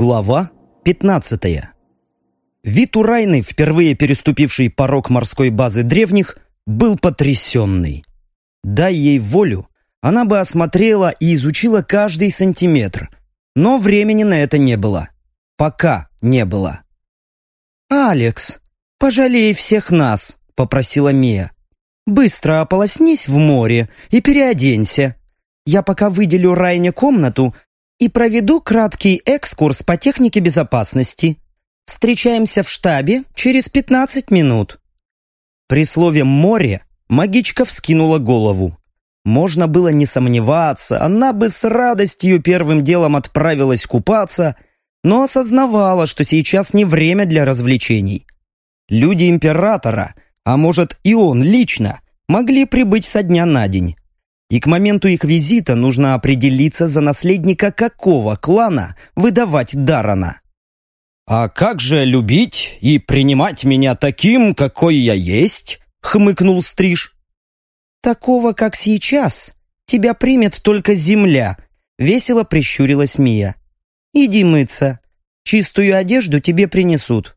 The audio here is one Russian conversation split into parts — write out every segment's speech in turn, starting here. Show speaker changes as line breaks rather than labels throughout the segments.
Глава 15 Вид у Райны, впервые переступившей порог морской базы древних, был потрясенный. Дай ей волю, она бы осмотрела и изучила каждый сантиметр, но времени на это не было. Пока не было. «Алекс, пожалей всех нас», — попросила Мия. «Быстро ополоснись в море и переоденься. Я пока выделю Райне комнату и проведу краткий экскурс по технике безопасности. Встречаемся в штабе через 15 минут». При слове «море» магичка вскинула голову. Можно было не сомневаться, она бы с радостью первым делом отправилась купаться, но осознавала, что сейчас не время для развлечений. Люди императора, а может и он лично, могли прибыть со дня на день и к моменту их визита нужно определиться за наследника какого клана выдавать Дарана. «А как же любить и принимать меня таким, какой я есть?» — хмыкнул Стриж. «Такого, как сейчас, тебя примет только земля», — весело прищурилась Мия. «Иди мыться. Чистую одежду тебе принесут».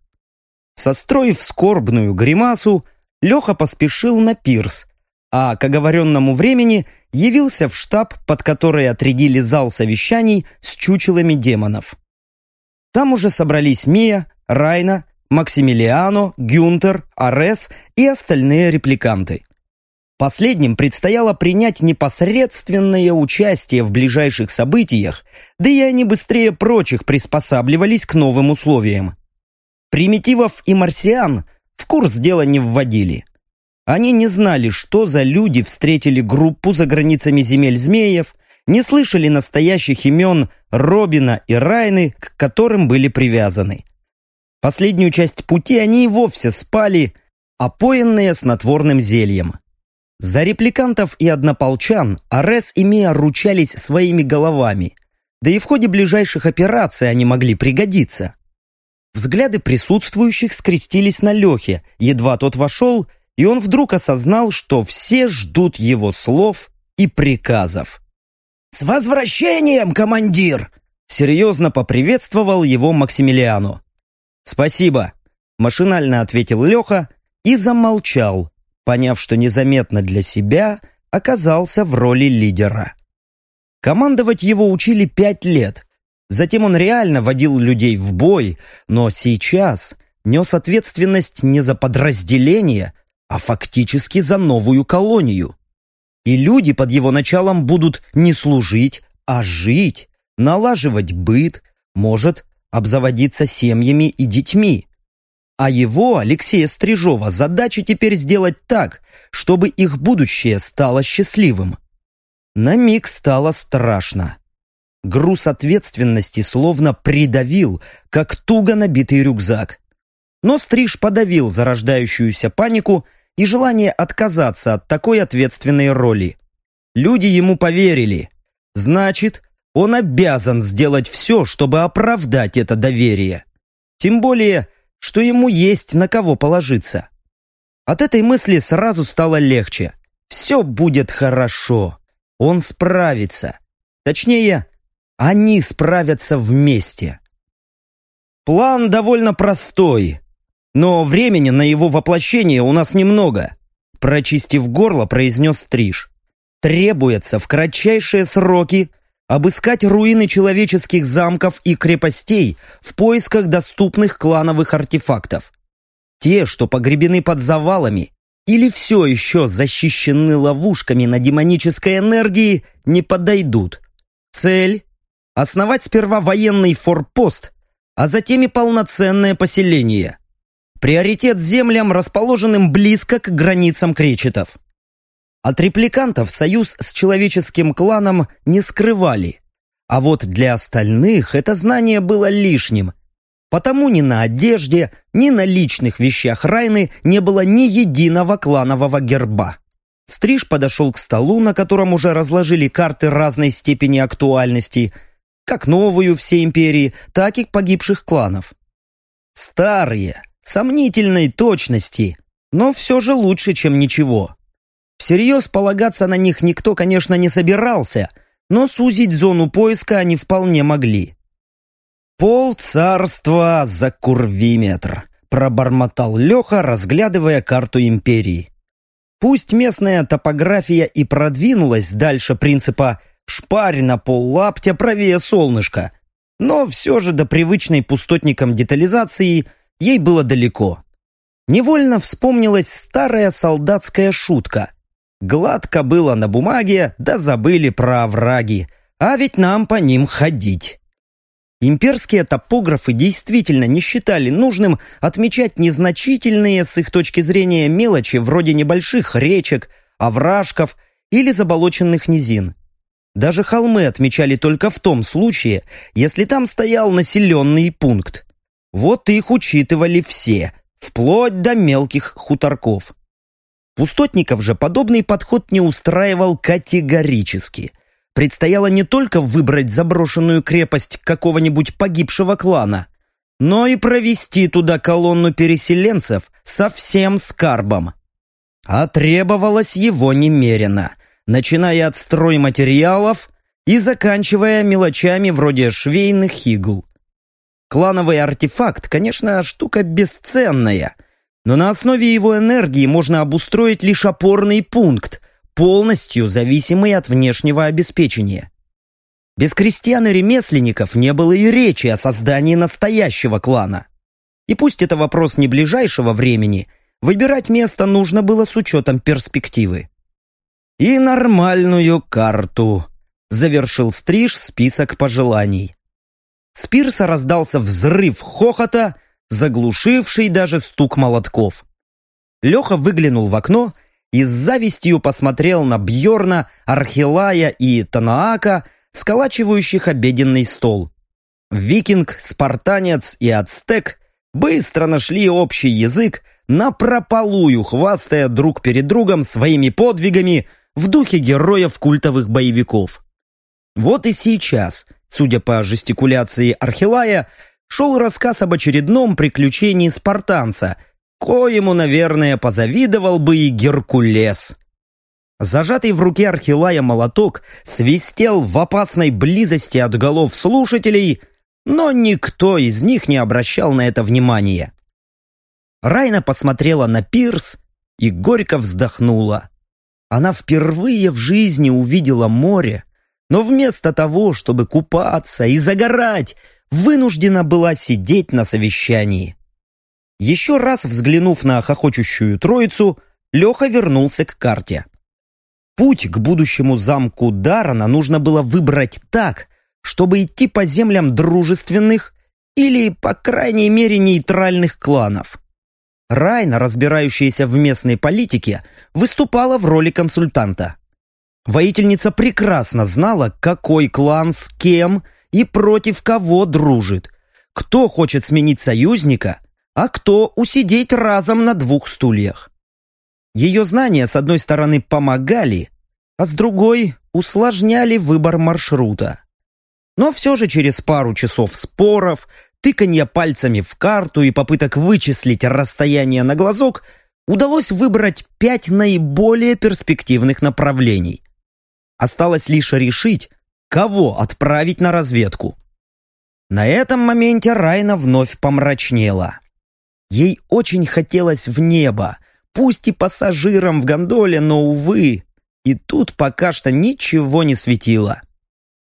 Состроив скорбную гримасу, Леха поспешил на пирс, а к оговоренному времени явился в штаб, под который отрядили зал совещаний с чучелами демонов. Там уже собрались Мия, Райна, Максимилиано, Гюнтер, Арес и остальные репликанты. Последним предстояло принять непосредственное участие в ближайших событиях, да и они быстрее прочих приспосабливались к новым условиям. Примитивов и марсиан в курс дела не вводили – они не знали, что за люди встретили группу за границами земель змеев, не слышали настоящих имен Робина и Райны, к которым были привязаны. Последнюю часть пути они и вовсе спали, опоенные снотворным зельем. За репликантов и однополчан Арес и Мия ручались своими головами, да и в ходе ближайших операций они могли пригодиться. Взгляды присутствующих скрестились на Лехе, едва тот вошел – и он вдруг осознал, что все ждут его слов и приказов. «С возвращением, командир!» Серьезно поприветствовал его Максимилиану. «Спасибо», – машинально ответил Леха и замолчал, поняв, что незаметно для себя оказался в роли лидера. Командовать его учили пять лет. Затем он реально водил людей в бой, но сейчас нес ответственность не за подразделение, а фактически за новую колонию. И люди под его началом будут не служить, а жить, налаживать быт, может, обзаводиться семьями и детьми. А его, Алексея Стрижова, задача теперь сделать так, чтобы их будущее стало счастливым. На миг стало страшно. Груз ответственности словно придавил, как туго набитый рюкзак. Но Стриж подавил зарождающуюся панику и желание отказаться от такой ответственной роли. Люди ему поверили. Значит, он обязан сделать все, чтобы оправдать это доверие. Тем более, что ему есть на кого положиться. От этой мысли сразу стало легче. Все будет хорошо. Он справится. Точнее, они справятся вместе. План довольно простой, но времени на его воплощение у нас немного. Прочистив горло, произнес Стриж. Требуется в кратчайшие сроки обыскать руины человеческих замков и крепостей в поисках доступных клановых артефактов. Те, что погребены под завалами или все еще защищены ловушками на демонической энергии, не подойдут. Цель – основать сперва военный форпост, а затем и полноценное поселение. Приоритет землям, расположенным близко к границам кречетов. От репликантов союз с человеческим кланом не скрывали. А вот для остальных это знание было лишним. Потому ни на одежде, ни на личных вещах Райны не было ни единого кланового герба. Стриж подошел к столу, на котором уже разложили карты разной степени актуальности, как новую всей империи, так и погибших кланов. Старые, сомнительной точности, но все же лучше, чем ничего. Всерьез полагаться на них никто, конечно, не собирался, но сузить зону поиска они вполне могли. Пол царства за курвиметр, пробормотал Леха, разглядывая карту империи. Пусть местная топография и продвинулась дальше принципа «шпарь на пол лаптя правее солнышка», но все же до привычной пустотникам детализации ей было далеко. Невольно вспомнилась старая солдатская шутка. Гладко было на бумаге, да забыли про овраги, а ведь нам по ним ходить. Имперские топографы действительно не считали нужным отмечать незначительные с их точки зрения мелочи вроде небольших речек, овражков или заболоченных низин. Даже холмы отмечали только в том случае, если там стоял населенный пункт. Вот их учитывали все, вплоть до мелких хуторков. Пустотников же подобный подход не устраивал категорически – предстояло не только выбрать заброшенную крепость какого-нибудь погибшего клана, но и провести туда колонну переселенцев со всем скарбом. А требовалось его немерено, начиная от стройматериалов и заканчивая мелочами вроде швейных игл. Клановый артефакт, конечно, штука бесценная, но на основе его энергии можно обустроить лишь опорный пункт, полностью зависимый от внешнего обеспечения. Без крестьян и ремесленников не было и речи о создании настоящего клана. И пусть это вопрос не ближайшего времени, выбирать место нужно было с учетом перспективы. И нормальную карту. Завершил стриж список пожеланий. С пирса раздался взрыв хохота, заглушивший даже стук молотков. Леха выглянул в окно и с завистью посмотрел на Бьорна, Архилая и Танаака, сколачивающих обеденный стол. Викинг, спартанец и ацтек быстро нашли общий язык, напропалую хвастая друг перед другом своими подвигами в духе героев культовых боевиков. Вот и сейчас, судя по жестикуляции Архилая, шел рассказ об очередном приключении спартанца – коему, наверное, позавидовал бы и Геркулес. Зажатый в руке Архилая молоток свистел в опасной близости от голов слушателей, но никто из них не обращал на это внимания. Райна посмотрела на пирс и горько вздохнула. Она впервые в жизни увидела море, но вместо того, чтобы купаться и загорать, вынуждена была сидеть на совещании. Еще раз взглянув на хохочущую троицу, Леха вернулся к карте. Путь к будущему замку Дарана нужно было выбрать так, чтобы идти по землям дружественных или, по крайней мере, нейтральных кланов. Райна, разбирающаяся в местной политике, выступала в роли консультанта. Воительница прекрасно знала, какой клан с кем и против кого дружит, кто хочет сменить союзника – а кто усидеть разом на двух стульях. Ее знания, с одной стороны, помогали, а с другой усложняли выбор маршрута. Но все же через пару часов споров, тыканья пальцами в карту и попыток вычислить расстояние на глазок удалось выбрать пять наиболее перспективных направлений. Осталось лишь решить, кого отправить на разведку. На этом моменте Райна вновь помрачнела. Ей очень хотелось в небо, пусть и пассажирам в гондоле, но, увы, и тут пока что ничего не светило.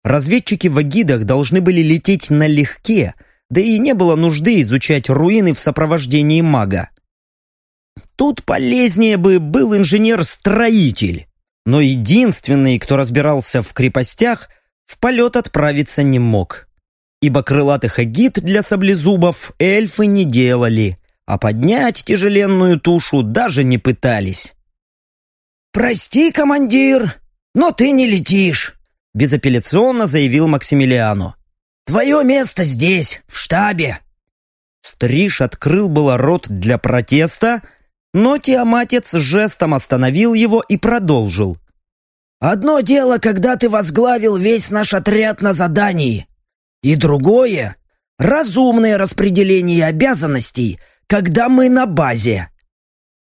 Разведчики в агидах должны были лететь налегке, да и не было нужды изучать руины в сопровождении мага. Тут полезнее бы был инженер-строитель, но единственный, кто разбирался в крепостях, в полет отправиться не мог. Ибо крылатых агид для саблезубов эльфы не делали, а поднять тяжеленную тушу даже не пытались.
«Прости, командир, но ты не летишь», — безапелляционно заявил Максимилиану. «Твое место здесь, в штабе».
Стриж открыл было рот для протеста, но Тиаматец жестом остановил его и продолжил.
«Одно дело, когда ты возглавил весь наш отряд на задании, и другое — разумное распределение обязанностей — когда мы на базе!»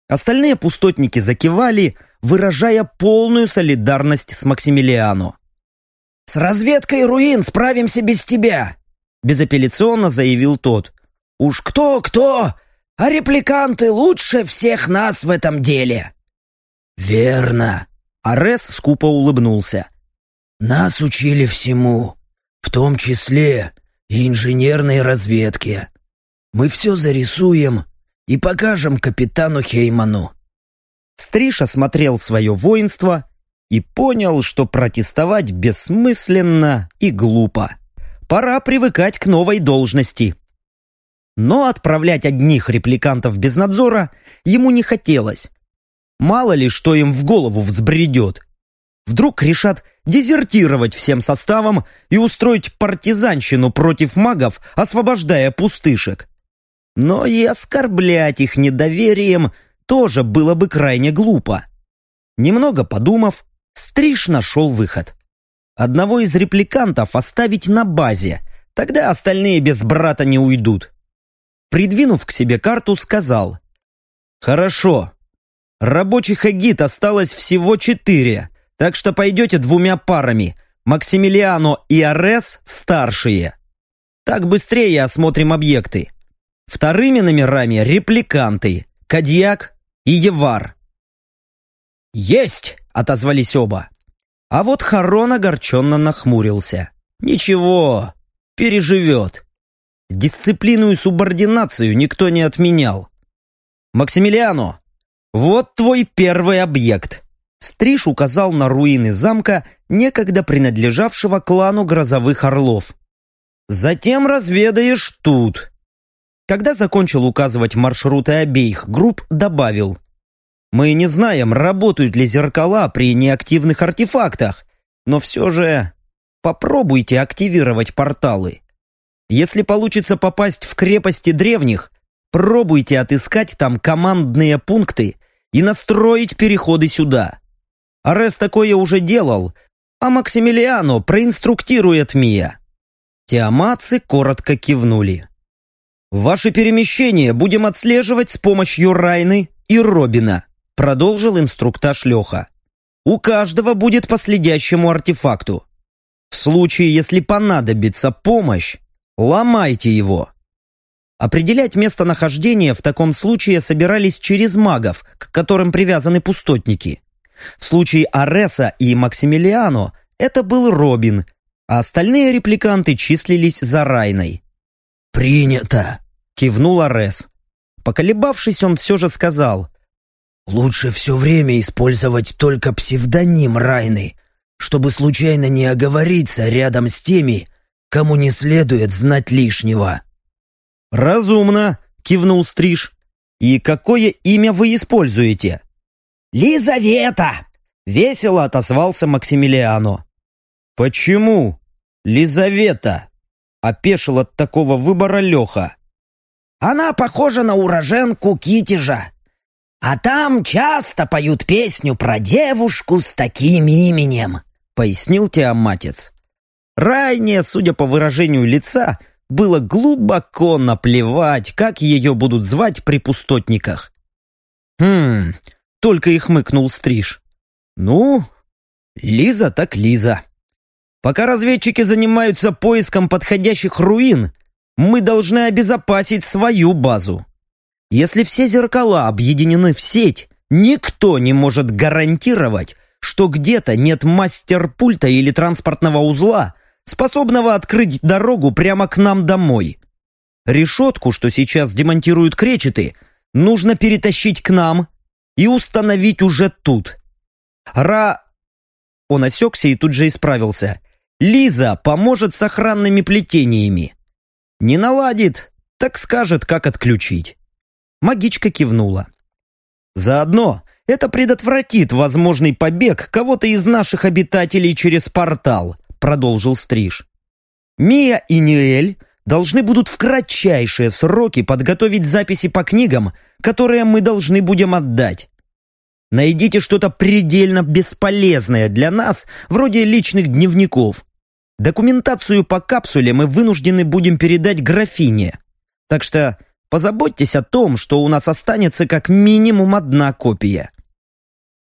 Остальные пустотники закивали, выражая полную солидарность с Максимилиано.
«С разведкой руин справимся без тебя.
— безапелляционно заявил тот.
«Уж кто-кто, а репликанты лучше всех нас в этом деле!» «Верно!» — Арес скупо улыбнулся. «Нас учили всему, в том числе и инженерной разведке. Мы все зарисуем и покажем капитану Хейману».
Стриж осмотрел свое воинство и понял, что протестовать бессмысленно и глупо. Пора привыкать к новой должности. Но отправлять одних репликантов без надзора ему не хотелось. Мало ли, что им в голову взбредет. Вдруг решат дезертировать всем составом и устроить партизанщину против магов, освобождая пустышек. Но и оскорблять их недоверием тоже было бы крайне глупо. Немного подумав, Стриж нашел выход. Одного из репликантов оставить на базе, тогда остальные без брата не уйдут. Придвинув к себе карту, сказал «Хорошо, рабочих эгид осталось всего четыре, так что пойдете двумя парами, Максимилиано и Арес старшие. Так быстрее осмотрим объекты. Вторыми номерами репликанты, Кадьяк и Евар. «Есть!» — отозвались оба. А вот Харон огорченно нахмурился. «Ничего, переживет. Дисциплину и субординацию никто не отменял. Максимилиано, вот твой первый объект». Стриж указал на руины замка, некогда принадлежавшего клану Грозовых Орлов. «Затем разведаешь тут». Когда закончил указывать маршруты обеих групп, добавил. Мы не знаем, работают ли зеркала при неактивных артефактах, но все же попробуйте активировать порталы. Если получится попасть в крепости древних, пробуйте отыскать там командные пункты и настроить переходы сюда. Арес такое уже делал, а Максимилиано проинструктирует Мия. Тиаматцы коротко кивнули. Ваши перемещения будем отслеживать с помощью Райны и Робина. Продолжил инструктаж Леха. У каждого будет по следящему артефакту. В случае, если понадобится помощь, ломайте его. Определять местонахождение в таком случае собирались через магов, к которым привязаны пустотники. В случае Ареса и Максимилиано это был Робин, а остальные репликанты числились за Райной.
«Принято!» — кивнул Арес.
Поколебавшись, он все же сказал
Лучше все время использовать только псевдоним Райны, чтобы случайно не оговориться рядом с теми, кому не следует знать лишнего.
«Разумно», — кивнул Стриж. «И какое имя вы используете?»
«Лизавета!» — весело отозвался Максимилиано.
«Почему? Лизавета?» — опешил от такого выбора Леха.
«Она похожа на уроженку Китежа. А там часто поют песню про девушку с таким именем», — пояснил Тиаматец.
Райне, судя по выражению лица, было глубоко наплевать, как ее будут звать при пустотниках. «Хм...» — только и хмыкнул Стриж. «Ну, Лиза так Лиза. Пока разведчики занимаются поиском подходящих руин, мы должны обезопасить свою базу. Если все зеркала объединены в сеть, никто не может гарантировать, что где-то нет мастер-пульта или транспортного узла, способного открыть дорогу прямо к нам домой. Решетку, что сейчас демонтируют кречеты, нужно перетащить к нам и установить уже тут. Ра... Он осекся и тут же исправился. Лиза поможет с охранными плетениями. Не наладит, так скажет, как отключить. Магичка кивнула. Заодно это предотвратит возможный побег кого-то из наших обитателей через портал, продолжил Стриж. Мия и Ниэль должны будут в кратчайшие сроки подготовить записи по книгам, которые мы должны будем отдать. Найдите что-то предельно бесполезное для нас, вроде личных дневников. Документацию по капсуле мы вынуждены будем передать графине. Так что Позаботьтесь о том, что у нас останется как минимум одна копия.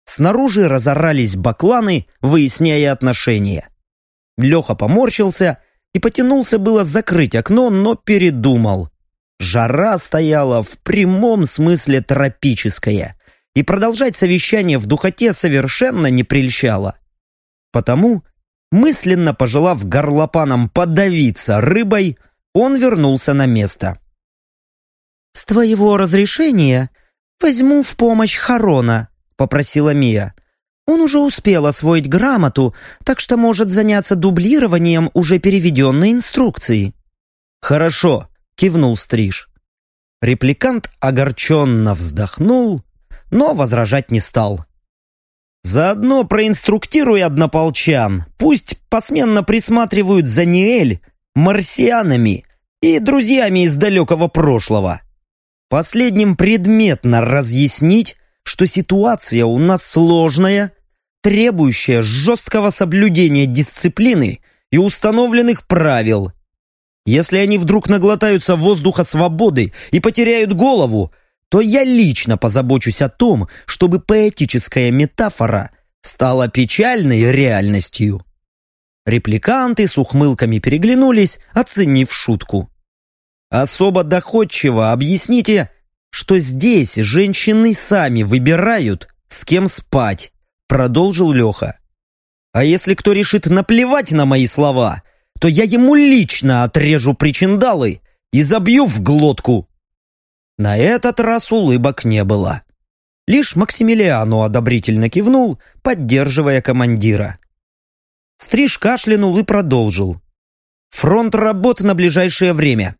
Снаружи разорались бакланы, выясняя отношения. Леха поморщился и потянулся было закрыть окно, но передумал. Жара стояла в прямом смысле тропическая, и продолжать совещание в духоте совершенно не прельщало. Потому, мысленно пожелав горлопанам подавиться рыбой, он вернулся на место.
«С твоего разрешения возьму в помощь Харона», — попросила Мия. «Он уже успел освоить грамоту, так что может заняться дублированием уже переведенной инструкции».
«Хорошо», — кивнул Стриж. Репликант огорченно вздохнул, но возражать не стал. «Заодно проинструктируй однополчан, пусть посменно присматривают за Ниэль, марсианами и друзьями из далекого прошлого. Последним предметно разъяснить, что ситуация у нас сложная, требующая жесткого соблюдения дисциплины и установленных правил. Если они вдруг наглотаются воздуха свободы и потеряют голову, то я лично позабочусь о том, чтобы поэтическая метафора стала печальной реальностью. Репликанты с ухмылками переглянулись, оценив шутку. Особо доходчиво объясните, что здесь женщины сами выбирают, с кем спать, продолжил Леха. А если кто решит наплевать на мои слова, то я ему лично отрежу причиндалы и забью в глотку. На этот раз улыбок не было. Лишь Максимилиану одобрительно кивнул, поддерживая командира. Стриж кашлянул и продолжил. Фронт работ на ближайшее время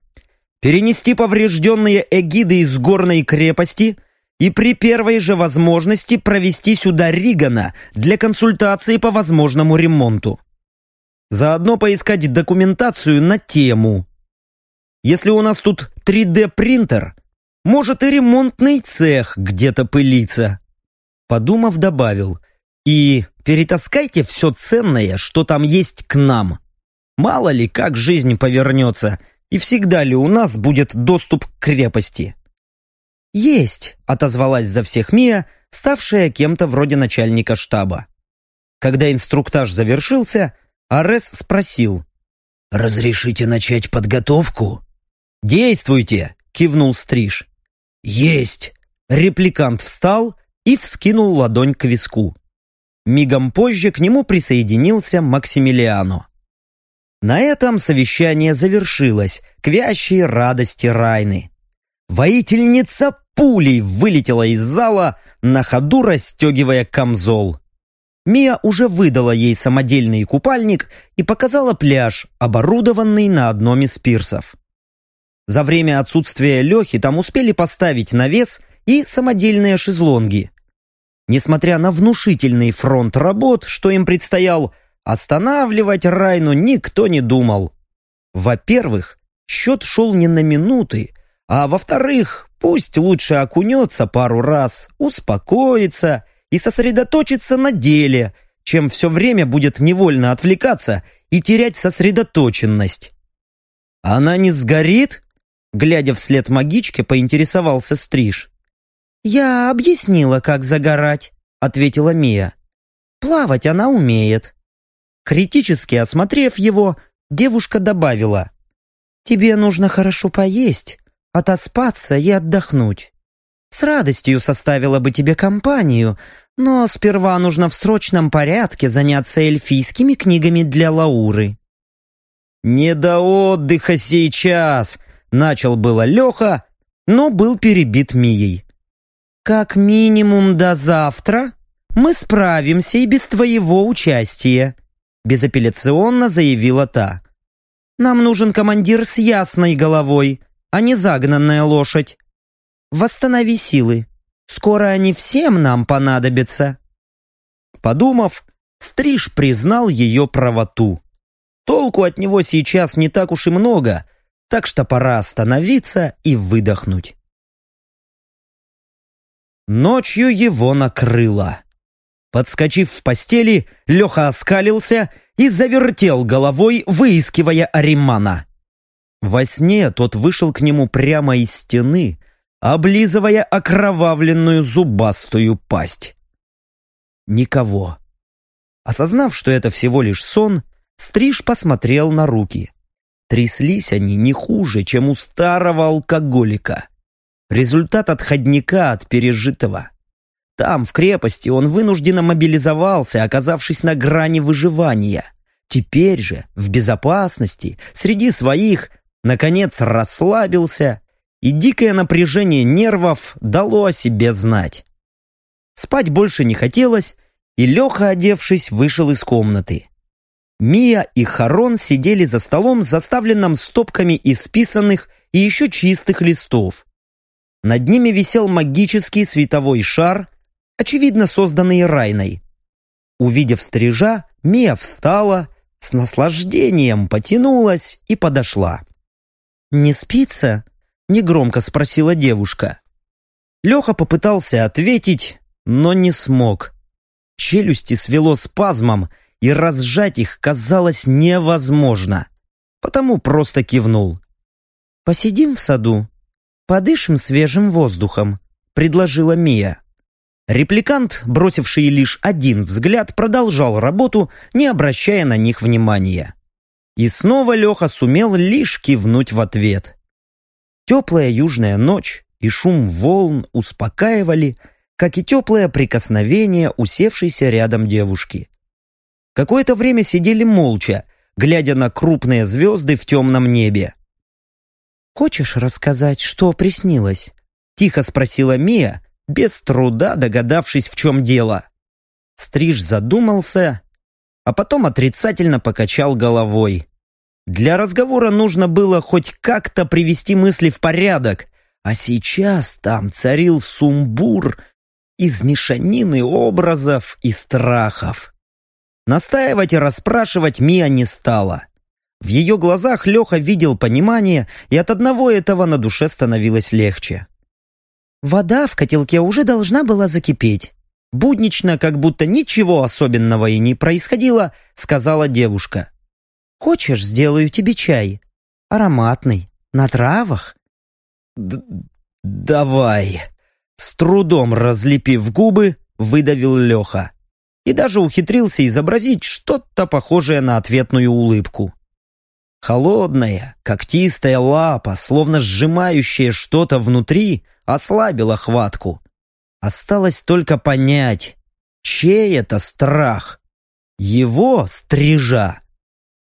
перенести поврежденные эгиды из горной крепости и при первой же возможности провести сюда Ригана для консультации по возможному ремонту. Заодно поискать документацию на тему. Если у нас тут 3D-принтер, может и ремонтный цех где-то пылится. Подумав, добавил. И перетаскайте все ценное, что там есть к нам. Мало ли, как жизнь повернется – и всегда ли у нас будет доступ к крепости?
«Есть», — отозвалась за всех Мия, ставшая кем-то вроде начальника штаба.
Когда инструктаж завершился, Арес спросил.
«Разрешите начать подготовку?»
«Действуйте!» — кивнул Стриж.
«Есть!»
Репликант встал и вскинул ладонь к виску. Мигом позже к нему присоединился Максимилиано. На этом совещание завершилось, к вящей радости Райны. Воительница пулей вылетела из зала, на ходу расстегивая камзол. Мия уже выдала ей самодельный купальник и показала пляж, оборудованный на одном из пирсов. За время отсутствия Лехи там успели поставить навес и самодельные шезлонги. Несмотря на внушительный фронт работ, что им предстоял, Останавливать Райну никто не думал. Во-первых, счет шел не на минуты, а во-вторых, пусть лучше окунется пару раз, успокоится и сосредоточится на деле, чем все время будет невольно отвлекаться и терять сосредоточенность. «Она не сгорит?» Глядя вслед магичке, поинтересовался Стриж.
«Я объяснила, как загорать», — ответила Мия. «Плавать она умеет.
Критически осмотрев его, девушка добавила.
«Тебе нужно хорошо поесть, отоспаться и отдохнуть. С радостью составила бы тебе компанию, но сперва нужно в срочном порядке заняться эльфийскими книгами для Лауры».
«Не до отдыха сейчас!» — начал было Леха, но был перебит Мией.
«Как минимум до завтра мы справимся и без твоего участия», безапелляционно заявила та. «Нам нужен командир с ясной головой, а не загнанная лошадь. Восстанови силы. Скоро они всем нам понадобятся».
Подумав, Стриж признал ее правоту. Толку от него сейчас не так уж и много, так что пора остановиться и выдохнуть. Ночью его накрыло. Подскочив в постели, Леха оскалился и завертел головой, выискивая Аримана. Во сне тот вышел к нему прямо из стены, облизывая окровавленную зубастую пасть. Никого. Осознав, что это всего лишь сон, Стриж посмотрел на руки. Тряслись они не хуже, чем у старого алкоголика. Результат отходника от пережитого. Там, в крепости, он вынужденно мобилизовался, оказавшись на грани выживания. Теперь же, в безопасности, среди своих, наконец расслабился, и дикое напряжение нервов дало о себе знать. Спать больше не хотелось, и Леха, одевшись, вышел из комнаты. Мия и Харон сидели за столом, заставленным стопками исписанных и еще чистых листов. Над ними висел магический световой шар, очевидно созданный Райной. Увидев стрижа, Мия встала, с наслаждением потянулась и подошла. «Не спится?» — негромко спросила девушка. Леха попытался ответить, но не смог. Челюсти свело спазмом, и разжать их казалось невозможно. Потому просто кивнул. «Посидим в саду, подышим свежим воздухом», — предложила Мия. Репликант, бросивший лишь один взгляд, продолжал работу, не обращая на них внимания. И снова Леха сумел лишь кивнуть в ответ. Теплая южная ночь и шум волн успокаивали, как и теплое прикосновение усевшейся рядом девушки. Какое-то время сидели молча, глядя на крупные звезды в темном небе. «Хочешь рассказать, что приснилось?» — тихо спросила Мия, без труда догадавшись, в чем дело. Стриж задумался, а потом отрицательно покачал головой. Для разговора нужно было хоть как-то привести мысли в порядок, а сейчас там царил сумбур из мешанины образов и страхов. Настаивать и расспрашивать Мия не стала. В ее глазах Леха видел понимание, и от одного этого на душе становилось легче. Вода в котелке уже должна была закипеть. Буднично, как будто ничего особенного и не происходило, сказала девушка. «Хочешь, сделаю тебе чай? Ароматный, на травах?» Д «Давай!» С трудом разлепив губы, выдавил Леха и даже ухитрился изобразить что-то похожее на ответную улыбку. Холодная, когтистая лапа, словно сжимающая что-то внутри, ослабила хватку. Осталось только понять, чей это страх? Его стрижа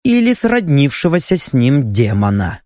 или сроднившегося с ним демона?